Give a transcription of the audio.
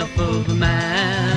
enough of a man.